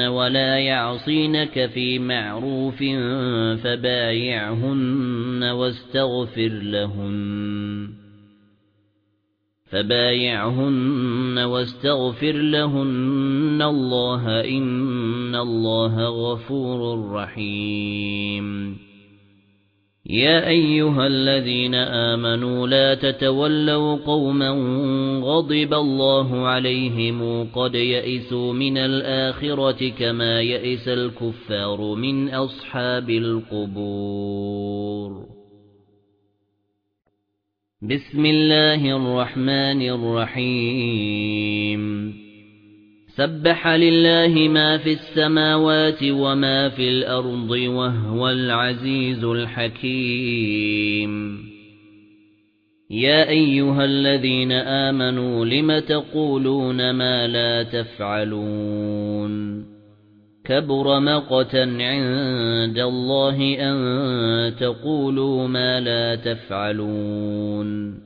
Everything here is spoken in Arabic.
ولا يعصينك في معروف فبايعهن واستغفر لهن. فبايعهن واستغفر لهن. الله إن الله غفور رحيم. يا أيها الذين آمنوا لا تتولوا قوما غضب الله عليهم قد يئسوا من الآخرة كما يئس الكفار من أصحاب القبور. بسم الله الرحمن الرحيم. سبح لله ما في السماوات وما في الأرض وهو العزيز الحكيم. يا أيها الذين آمنوا لم تقولون ما لا تفعلون؟ كبر مقتا عند الله أن تقولوا ما لا تفعلون.